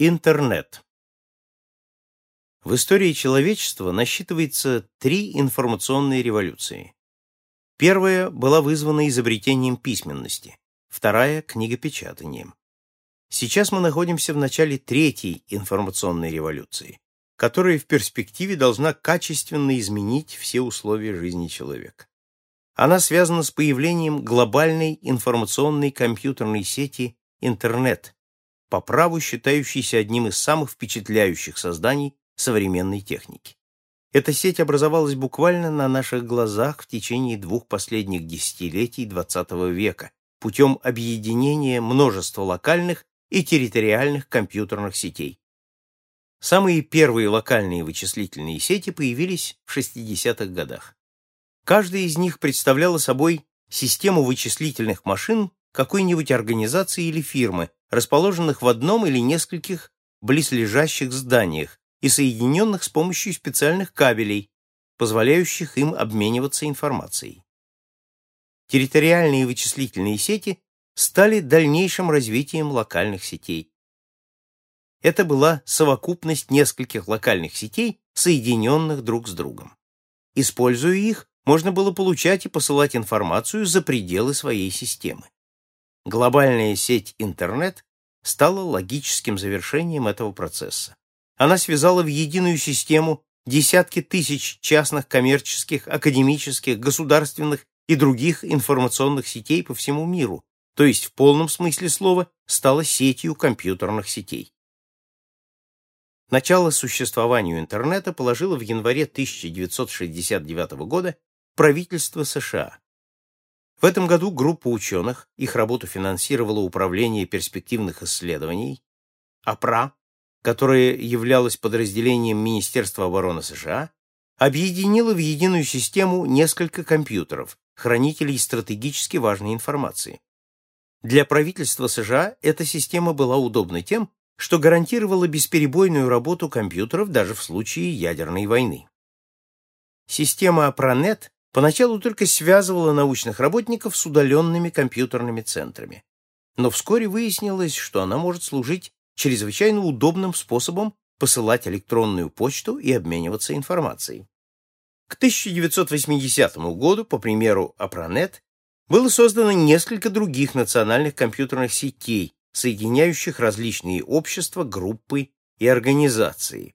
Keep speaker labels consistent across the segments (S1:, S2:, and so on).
S1: Интернет. В истории человечества насчитывается три информационные революции. Первая была вызвана изобретением письменности, вторая – книгопечатанием. Сейчас мы находимся в начале третьей информационной революции, которая в перспективе должна качественно изменить все условия жизни человека. Она связана с появлением глобальной информационной компьютерной сети интернет, по праву считающийся одним из самых впечатляющих созданий современной техники. Эта сеть образовалась буквально на наших глазах в течение двух последних десятилетий XX века путем объединения множества локальных и территориальных компьютерных сетей. Самые первые локальные вычислительные сети появились в 60-х годах. Каждая из них представляла собой систему вычислительных машин какой-нибудь организации или фирмы, расположенных в одном или нескольких близлежащих зданиях и соединенных с помощью специальных кабелей, позволяющих им обмениваться информацией. Территориальные вычислительные сети стали дальнейшим развитием локальных сетей. Это была совокупность нескольких локальных сетей, соединенных друг с другом. Используя их, можно было получать и посылать информацию за пределы своей системы. Глобальная сеть интернет стала логическим завершением этого процесса. Она связала в единую систему десятки тысяч частных коммерческих, академических, государственных и других информационных сетей по всему миру, то есть в полном смысле слова стала сетью компьютерных сетей. Начало существованию интернета положило в январе 1969 года правительство США. В этом году группа ученых, их работу финансировало Управление перспективных исследований, АПРА, которое являлось подразделением Министерства обороны США, объединила в единую систему несколько компьютеров, хранителей стратегически важной информации. Для правительства США эта система была удобна тем, что гарантировала бесперебойную работу компьютеров даже в случае ядерной войны. Система APRANET поначалу только связывала научных работников с удаленными компьютерными центрами. Но вскоре выяснилось, что она может служить чрезвычайно удобным способом посылать электронную почту и обмениваться информацией. К 1980 году, по примеру Апронет, было создано несколько других национальных компьютерных сетей, соединяющих различные общества, группы и организации.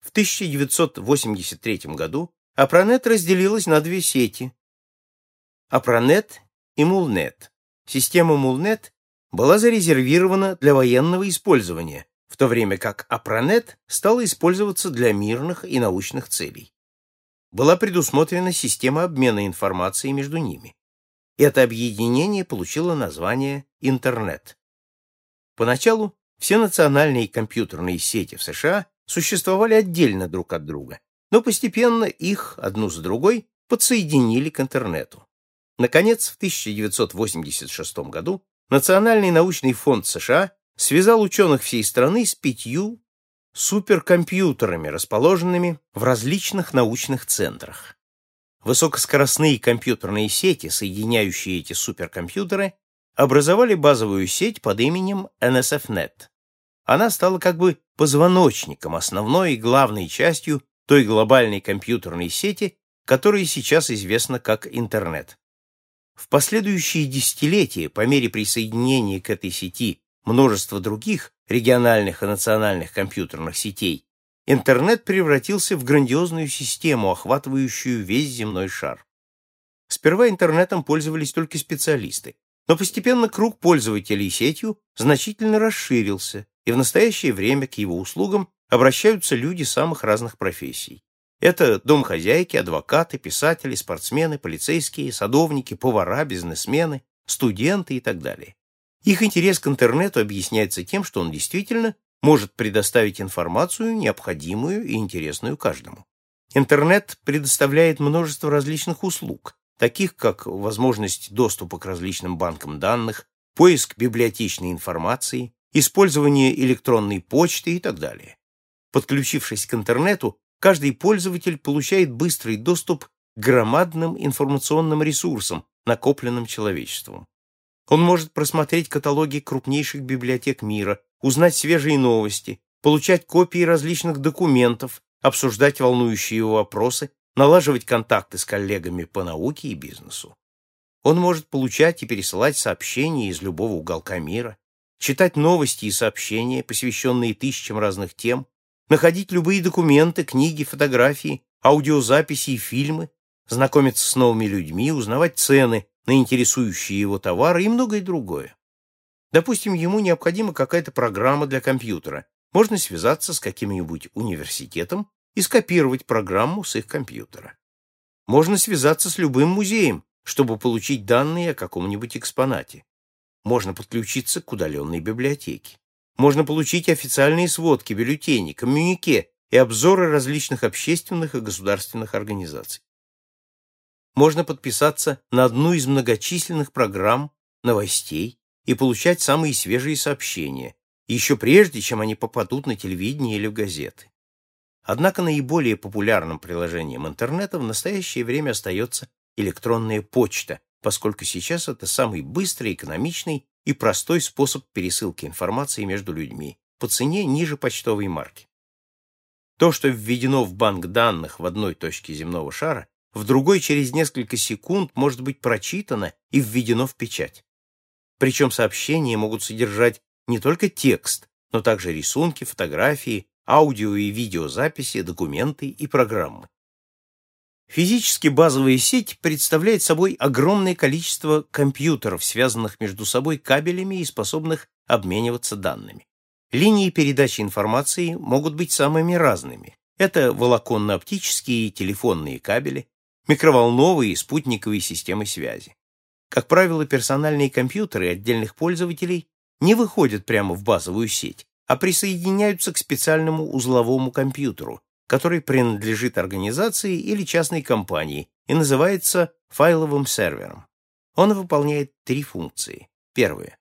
S1: В 1983 году Апронет разделилась на две сети. Апронет и Мулнет. Система Мулнет была зарезервирована для военного использования, в то время как Апронет стала использоваться для мирных и научных целей. Была предусмотрена система обмена информацией между ними. Это объединение получило название Интернет. Поначалу все национальные компьютерные сети в США существовали отдельно друг от друга, но постепенно их, одну за другой, подсоединили к интернету. Наконец, в 1986 году Национальный научный фонд США связал ученых всей страны с пятью суперкомпьютерами, расположенными в различных научных центрах. Высокоскоростные компьютерные сети, соединяющие эти суперкомпьютеры, образовали базовую сеть под именем NSFNet. Она стала как бы позвоночником, основной и главной частью той глобальной компьютерной сети, которая сейчас известна как интернет. В последующие десятилетия, по мере присоединения к этой сети множества других региональных и национальных компьютерных сетей, интернет превратился в грандиозную систему, охватывающую весь земной шар. Сперва интернетом пользовались только специалисты, но постепенно круг пользователей сетью значительно расширился, и в настоящее время к его услугам обращаются люди самых разных профессий. Это домохозяйки, адвокаты, писатели, спортсмены, полицейские, садовники, повара, бизнесмены, студенты и так далее. Их интерес к интернету объясняется тем, что он действительно может предоставить информацию, необходимую и интересную каждому. Интернет предоставляет множество различных услуг, таких как возможность доступа к различным банкам данных, поиск библиотечной информации, использование электронной почты и так далее. Подключившись к интернету, каждый пользователь получает быстрый доступ к громадным информационным ресурсам, накопленным человечеством. Он может просмотреть каталоги крупнейших библиотек мира, узнать свежие новости, получать копии различных документов, обсуждать волнующие его вопросы, налаживать контакты с коллегами по науке и бизнесу. Он может получать и пересылать сообщения из любого уголка мира, читать новости и сообщения, посвященные тысячам разных тем, находить любые документы, книги, фотографии, аудиозаписи и фильмы, знакомиться с новыми людьми, узнавать цены на интересующие его товары и многое другое. Допустим, ему необходима какая-то программа для компьютера. Можно связаться с каким-нибудь университетом и скопировать программу с их компьютера. Можно связаться с любым музеем, чтобы получить данные о каком-нибудь экспонате. Можно подключиться к удаленной библиотеке. Можно получить официальные сводки, бюллетени, коммюнике и обзоры различных общественных и государственных организаций. Можно подписаться на одну из многочисленных программ новостей и получать самые свежие сообщения, еще прежде, чем они попадут на телевидение или в газеты. Однако наиболее популярным приложением интернета в настоящее время остается электронная почта, поскольку сейчас это самый быстрый, экономичный и простой способ пересылки информации между людьми по цене ниже почтовой марки. То, что введено в банк данных в одной точке земного шара, в другой через несколько секунд может быть прочитано и введено в печать. Причем сообщения могут содержать не только текст, но также рисунки, фотографии, аудио и видеозаписи, документы и программы. Физически базовая сеть представляет собой огромное количество компьютеров, связанных между собой кабелями и способных обмениваться данными. Линии передачи информации могут быть самыми разными. Это волоконно-оптические и телефонные кабели, микроволновые и спутниковые системы связи. Как правило, персональные компьютеры отдельных пользователей не выходят прямо в базовую сеть, а присоединяются к специальному узловому компьютеру, который принадлежит организации или частной компании и называется файловым сервером. Он выполняет три функции. Первое.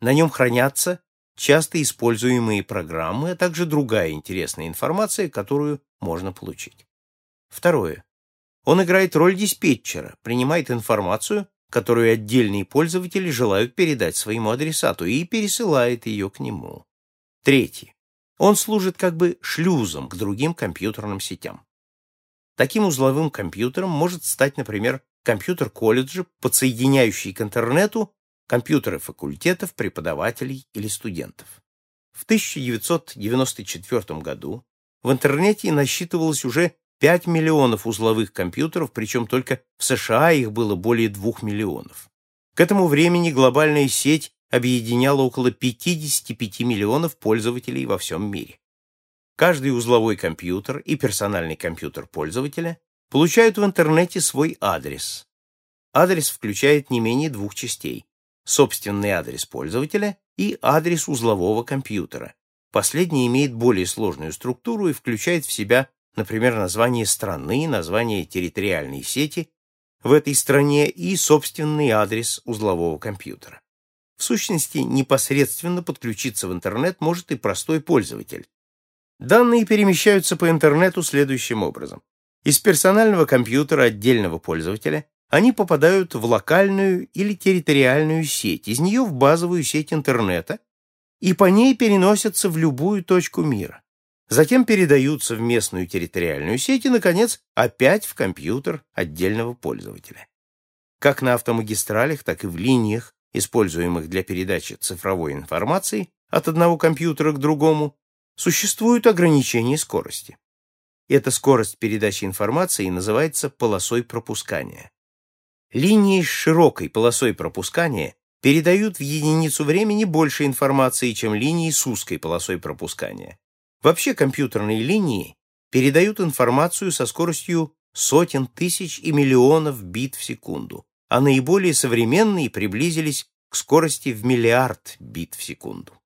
S1: На нем хранятся часто используемые программы, а также другая интересная информация, которую можно получить. Второе. Он играет роль диспетчера, принимает информацию, которую отдельные пользователи желают передать своему адресату и пересылает ее к нему. Третье. Он служит как бы шлюзом к другим компьютерным сетям. Таким узловым компьютером может стать, например, компьютер колледжа, подсоединяющий к интернету компьютеры факультетов, преподавателей или студентов. В 1994 году в интернете насчитывалось уже 5 миллионов узловых компьютеров, причем только в США их было более 2 миллионов. К этому времени глобальная сеть объединяло около 55 миллионов пользователей во всем мире. Каждый узловой компьютер и персональный компьютер пользователя получают в интернете свой адрес. Адрес включает не менее двух частей – собственный адрес пользователя и адрес узлового компьютера. Последний имеет более сложную структуру и включает в себя, например, название страны, название территориальной сети в этой стране и собственный адрес узлового компьютера. В сущности, непосредственно подключиться в интернет может и простой пользователь. Данные перемещаются по интернету следующим образом. Из персонального компьютера отдельного пользователя они попадают в локальную или территориальную сеть, из нее в базовую сеть интернета, и по ней переносятся в любую точку мира. Затем передаются в местную территориальную сеть и, наконец, опять в компьютер отдельного пользователя. Как на автомагистралях, так и в линиях используемых для передачи цифровой информации от одного компьютера к другому, существуют ограничения скорости. Эта скорость передачи информации называется полосой пропускания. Линии с широкой полосой пропускания передают в единицу времени больше информации, чем линии с узкой полосой пропускания. Вообще компьютерные линии передают информацию со скоростью сотен тысяч и миллионов бит в секунду, а наиболее современные приблизились к скорости в миллиард бит в секунду.